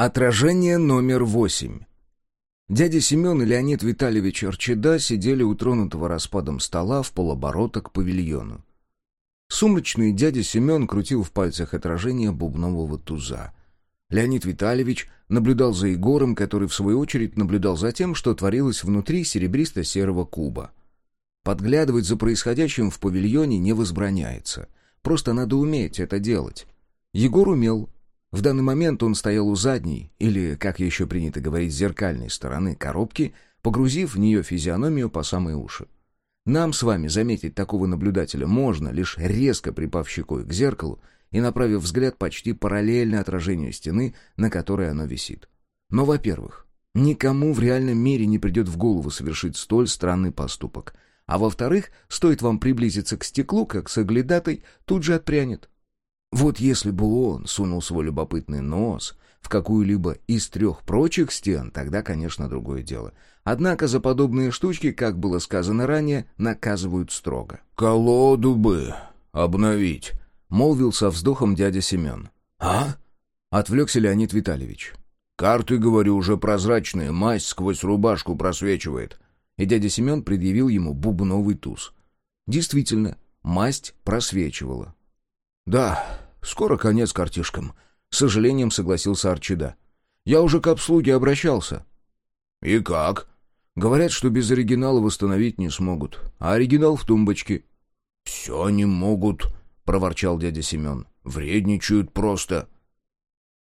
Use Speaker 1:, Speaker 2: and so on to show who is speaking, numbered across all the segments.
Speaker 1: Отражение номер восемь. Дядя Семен и Леонид Витальевич Арчеда сидели у тронутого распадом стола в полоборота к павильону. Сумрачный дядя Семен крутил в пальцах отражение бубнового туза. Леонид Витальевич наблюдал за Егором, который, в свою очередь, наблюдал за тем, что творилось внутри серебристо-серого куба. Подглядывать за происходящим в павильоне не возбраняется. Просто надо уметь это делать. Егор умел, в данный момент он стоял у задней, или, как еще принято говорить, зеркальной стороны коробки, погрузив в нее физиономию по самые уши. Нам с вами заметить такого наблюдателя можно, лишь резко припав щекой к зеркалу и направив взгляд почти параллельно отражению стены, на которой оно висит. Но, во-первых, никому в реальном мире не придет в голову совершить столь странный поступок. А во-вторых, стоит вам приблизиться к стеклу, как соглядатой тут же отпрянет. Вот если бы он сунул свой любопытный нос в какую-либо из трех прочих стен, тогда, конечно, другое дело. Однако за подобные штучки, как было сказано ранее, наказывают строго.
Speaker 2: «Колоду бы обновить», —
Speaker 1: молвил со вздохом дядя Семен.
Speaker 2: «А?»
Speaker 1: — отвлекся Леонид Витальевич.
Speaker 2: «Карты, говорю, уже прозрачные, мазь сквозь рубашку просвечивает».
Speaker 1: И дядя Семен предъявил ему бубновый туз. Действительно, масть просвечивала.
Speaker 2: «Да, скоро конец картишкам», — с сожалением согласился Арчида. «Я уже к обслуге обращался». «И как?»
Speaker 1: «Говорят, что без оригинала восстановить не смогут, а оригинал в тумбочке».
Speaker 2: «Все не могут», — проворчал дядя Семен. «Вредничают просто».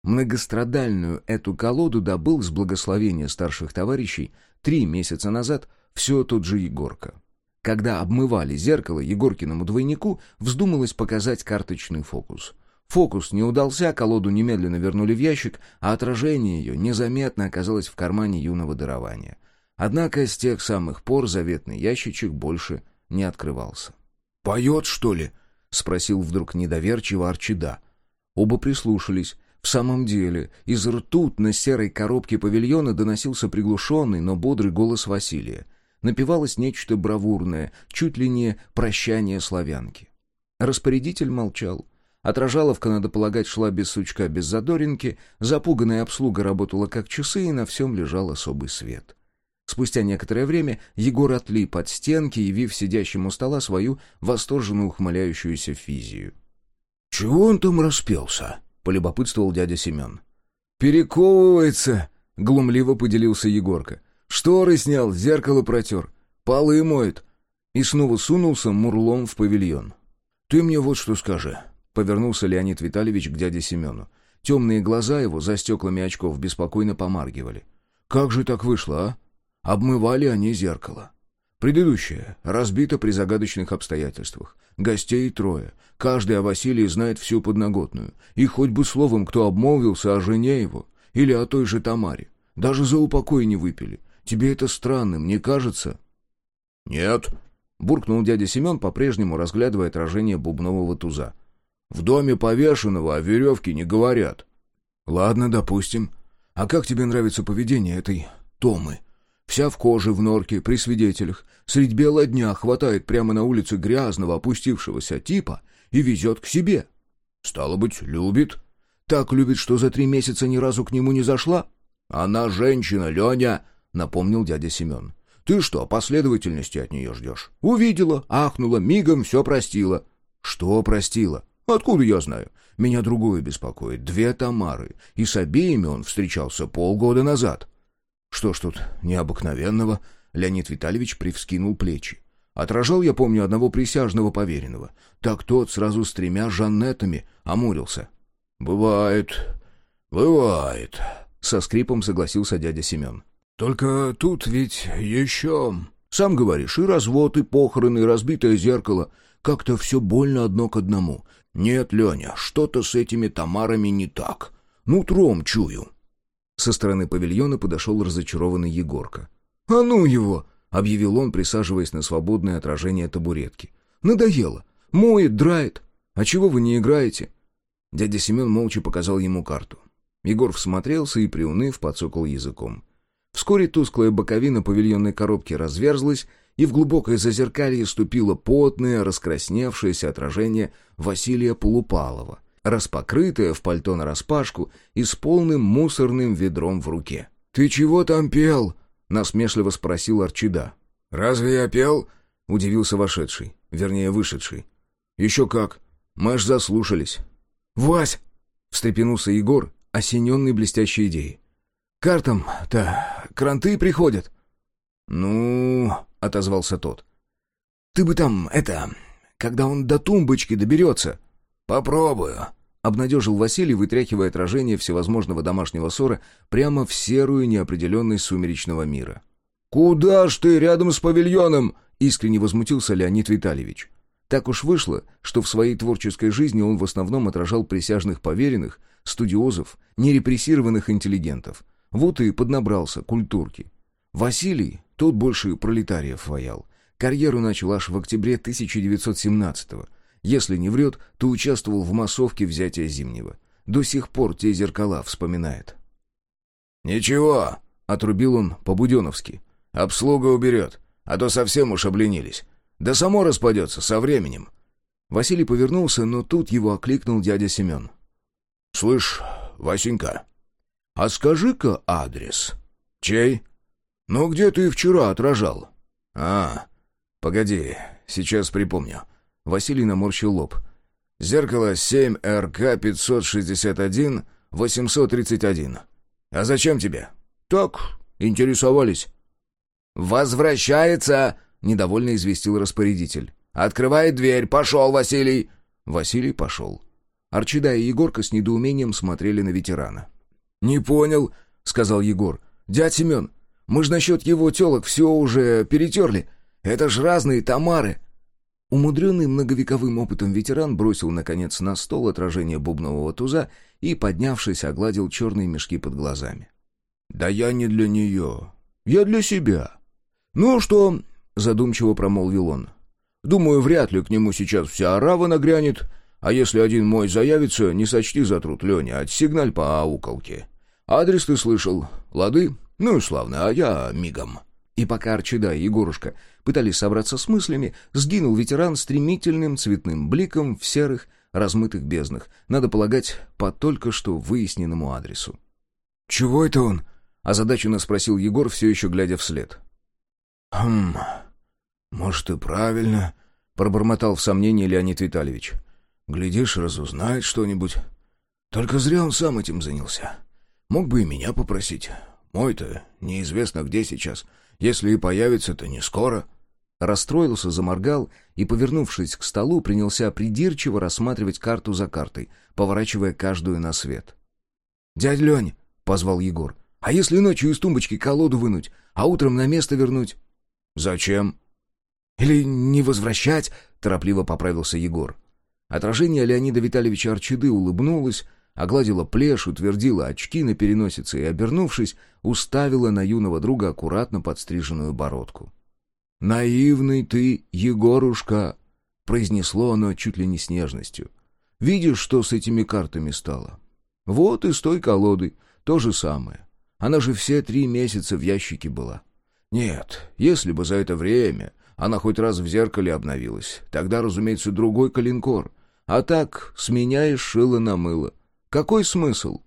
Speaker 1: Многострадальную эту колоду добыл с благословения старших товарищей три месяца назад все тот же Егорка. Когда обмывали зеркало Егоркиному двойнику, вздумалось показать карточный фокус. Фокус не удался, колоду немедленно вернули в ящик, а отражение ее незаметно оказалось в кармане юного дарования. Однако с тех самых пор заветный ящичек больше не открывался.
Speaker 2: «Поет, что ли?»
Speaker 1: — спросил вдруг недоверчиво Арчида. Оба прислушались. В самом деле, из ртутно-серой коробки павильона доносился приглушенный, но бодрый голос Василия напевалось нечто бравурное, чуть ли не прощание славянки. Распорядитель молчал. Отражаловка, надо полагать, шла без сучка, без задоринки, запуганная обслуга работала как часы, и на всем лежал особый свет. Спустя некоторое время Егор отлип от стенки, явив сидящему стола свою восторженно ухмыляющуюся физию.
Speaker 2: «Чего он там распелся?» — полюбопытствовал дядя Семен.
Speaker 1: «Перековывается!» — глумливо поделился Егорка. Шторы снял, зеркало протер, полы моет. И снова сунулся мурлом в павильон.
Speaker 2: «Ты мне вот что скажи», — повернулся Леонид Витальевич к дяде Семену.
Speaker 1: Темные глаза его за стеклами очков беспокойно помаргивали.
Speaker 2: «Как же так вышло, а? Обмывали они зеркало. Предыдущее разбито при загадочных обстоятельствах. Гостей трое. Каждый о Василии знает всю подноготную. И хоть бы словом кто обмолвился о жене его или о той же Тамаре. Даже за упокой не выпили. Тебе это странным, не кажется?»
Speaker 1: «Нет», — буркнул дядя Семен, по-прежнему разглядывая отражение бубнового туза.
Speaker 2: «В доме повешенного о веревке не говорят».
Speaker 1: «Ладно, допустим. А как тебе нравится поведение этой Томы? Вся в коже, в норке, при свидетелях. Средь бела дня хватает прямо на улице грязного, опустившегося типа и везет к себе.
Speaker 2: Стало быть, любит.
Speaker 1: Так любит, что за три месяца ни разу к нему не зашла?
Speaker 2: Она женщина, Леня, — напомнил дядя Семен. «Ты что, последовательности от нее ждешь?» «Увидела, ахнула, мигом все простила».
Speaker 1: «Что простила?»
Speaker 2: «Откуда я знаю?
Speaker 1: Меня другое беспокоит. Две Тамары, и с обеими он встречался полгода назад».
Speaker 2: «Что ж тут необыкновенного?» Леонид Витальевич привскинул плечи. «Отражал, я помню, одного присяжного поверенного. Так тот сразу с тремя Жаннетами омурился».
Speaker 1: «Бывает, бывает», — со скрипом согласился дядя Семен.
Speaker 2: Только тут ведь еще... Сам говоришь, и развод, и похороны, и разбитое зеркало. Как-то все больно одно к одному. Нет, Леня, что-то с этими Тамарами не так. Нутром чую.
Speaker 1: Со стороны павильона подошел разочарованный Егорка.
Speaker 2: «А ну его!» — объявил он, присаживаясь на свободное отражение табуретки. «Надоело. Моет, драет. А чего вы не играете?»
Speaker 1: Дядя Семен молча показал ему карту. Егор всмотрелся и, приуныв, подсокал языком. Вскоре тусклая боковина павильонной коробки разверзлась, и в глубокое зазеркалье ступило потное, раскрасневшееся отражение Василия Полупалова, распокрытая, в пальто нараспашку и с полным мусорным ведром в руке.
Speaker 2: «Ты чего там пел?»
Speaker 1: — насмешливо спросил Арчида.
Speaker 2: «Разве я пел?»
Speaker 1: — удивился вошедший, вернее, вышедший.
Speaker 2: «Еще как. Мы аж заслушались».
Speaker 1: «Вась!» — встрепенулся Егор, осененный блестящей идеей. «Картам-то кранты приходят».
Speaker 2: «Ну...» — отозвался тот.
Speaker 1: «Ты бы там, это... Когда он до тумбочки доберется...»
Speaker 2: «Попробую», —
Speaker 1: обнадежил Василий, вытряхивая отражение всевозможного домашнего ссора прямо в серую неопределенность сумеречного мира.
Speaker 2: «Куда ж ты рядом с павильоном?»
Speaker 1: — искренне возмутился Леонид Витальевич. Так уж вышло, что в своей творческой жизни он в основном отражал присяжных поверенных, студиозов, нерепрессированных интеллигентов. Вот и поднабрался культурки. Василий, тот больше пролетариев воял. Карьеру начал аж в октябре 1917-го. Если не врет, то участвовал в массовке взятия Зимнего. До сих пор те зеркала вспоминает.
Speaker 2: «Ничего», — отрубил он по-буденовски. «Обслуга уберет, а то совсем уж обленились. Да само распадется со временем».
Speaker 1: Василий повернулся, но тут его окликнул дядя Семен.
Speaker 2: «Слышь, Васенька,
Speaker 1: а скажи-ка адрес».
Speaker 2: «Чей?»
Speaker 1: «Ну, где ты вчера отражал?»
Speaker 2: «А, погоди, сейчас припомню».
Speaker 1: Василий наморщил лоб.
Speaker 2: «Зеркало 7РК-561-831. А зачем тебе?»
Speaker 1: «Так, интересовались».
Speaker 2: «Возвращается!» Недовольно известил распорядитель. «Открывает дверь! Пошел, Василий!»
Speaker 1: Василий пошел. Арчида и Егорка с недоумением смотрели на ветерана.
Speaker 2: «Не понял», — сказал Егор. «Дядь Семен, мы ж насчет его телок все уже перетерли. Это ж разные Тамары».
Speaker 1: Умудренный многовековым опытом ветеран бросил, наконец, на стол отражение бубнового туза и, поднявшись, огладил черные мешки под глазами.
Speaker 2: «Да я не для нее. Я для себя. Ну что, — задумчиво промолвил он. «Думаю, вряд ли к нему сейчас вся арава нагрянет, а если один мой заявится, не сочти за труд, Леня, а сигналь по ауколке. Адрес ты слышал, лады? Ну и славно, а я мигом».
Speaker 1: И пока Арчида и Егорушка пытались собраться с мыслями, сгинул ветеран стремительным цветным бликом в серых, размытых безднах, надо полагать, по только что выясненному адресу.
Speaker 2: «Чего это он?»
Speaker 1: — озадаченно спросил Егор, все еще глядя вслед.
Speaker 2: «Хм, может, и правильно», — пробормотал в сомнении Леонид Витальевич. «Глядишь, разузнает что-нибудь. Только зря он сам этим занялся. Мог бы и меня попросить. Мой-то неизвестно где сейчас. Если и появится, то не скоро».
Speaker 1: Расстроился, заморгал и, повернувшись к столу, принялся придирчиво рассматривать карту за картой, поворачивая каждую на свет.
Speaker 2: «Дядь Лень!» — позвал Егор. «А если ночью из тумбочки колоду вынуть, а утром на место вернуть?»
Speaker 1: «Зачем?»
Speaker 2: «Или не возвращать?» — торопливо поправился Егор.
Speaker 1: Отражение Леонида Витальевича Арчиды улыбнулось, огладила плешь, утвердила очки на переносице и, обернувшись, уставила на юного друга аккуратно подстриженную бородку. «Наивный ты, Егорушка!» — произнесло оно чуть ли не с нежностью. «Видишь, что с этими картами стало? Вот и с той колодой то же самое. Она же все три месяца в ящике была. Нет, если бы за это время она хоть раз в зеркале обновилась, тогда, разумеется, другой калинкор. А так сменяешь шило на мыло. Какой смысл?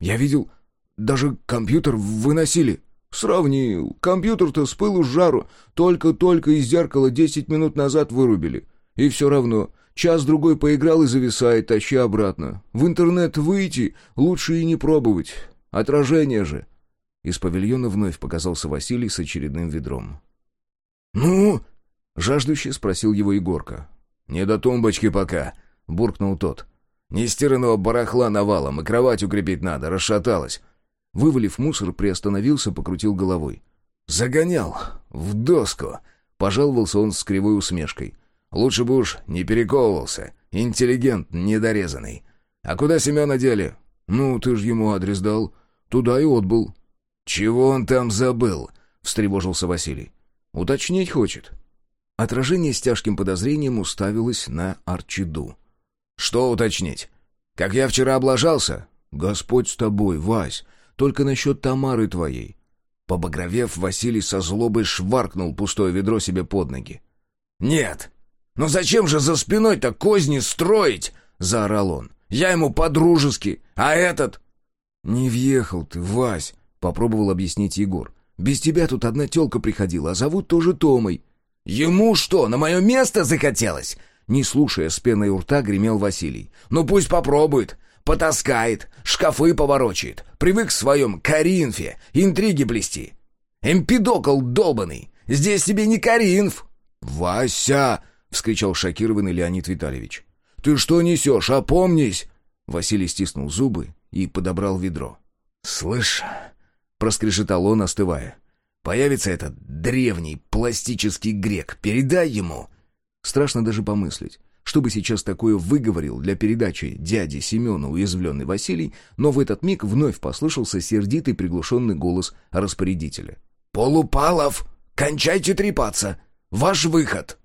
Speaker 2: Я видел, даже компьютер выносили.
Speaker 1: Сравнил. Компьютер-то с пылу с жару. Только-только из зеркала десять минут назад вырубили. И все равно, час-другой поиграл и зависает, тащи обратно. В интернет выйти лучше и не пробовать. Отражение же. Из павильона вновь показался Василий с очередным ведром.
Speaker 2: «Ну?»
Speaker 1: — жаждуще спросил его Егорка.
Speaker 2: «Не до тумбочки пока», — буркнул тот. «Нестиранного барахла навалом, и кровать укрепить надо, расшаталась».
Speaker 1: Вывалив мусор, приостановился, покрутил головой.
Speaker 2: «Загонял! В доску!» — пожаловался он с кривой усмешкой. «Лучше бы уж не перековывался. Интеллигент недорезанный. А куда Семена дели?»
Speaker 1: «Ну, ты ж ему адрес дал. Туда и отбыл».
Speaker 2: «Чего он там забыл?» — встревожился Василий.
Speaker 1: «Уточнить хочет». Отражение с тяжким подозрением уставилось на Арчиду.
Speaker 2: «Что уточнить? Как я вчера облажался?»
Speaker 1: «Господь с тобой, Вась, только насчет Тамары твоей».
Speaker 2: Побагровев, Василий со злобой шваркнул пустое ведро себе под ноги. «Нет! Ну зачем же за спиной-то козни строить?» — заорал он. Я ему по-дружески, а этот...»
Speaker 1: «Не въехал ты, Вась», — попробовал объяснить Егор. «Без тебя тут одна тёлка приходила, а зовут тоже Томой».
Speaker 2: «Ему что, на мое место захотелось?»
Speaker 1: Не слушая, с пеной у рта гремел Василий.
Speaker 2: «Ну пусть попробует. Потаскает, шкафы поворочает. Привык в своем Каринфе интриги плести. Эмпидокл долбанный. Здесь тебе не Каринф!»
Speaker 1: «Вася!» — вскричал шокированный Леонид Витальевич. «Ты что несешь? Опомнись!» Василий стиснул зубы и подобрал ведро.
Speaker 2: «Слышь!» — проскрешетал он, остывая. «Появится этот древний пластический грек. Передай ему!»
Speaker 1: Страшно даже помыслить. Чтобы сейчас такое выговорил для передачи дяди Семена уязвленный Василий, но в этот миг вновь послышался сердитый приглушенный голос распорядителя.
Speaker 2: «Полупалов! Кончайте трепаться! Ваш выход!»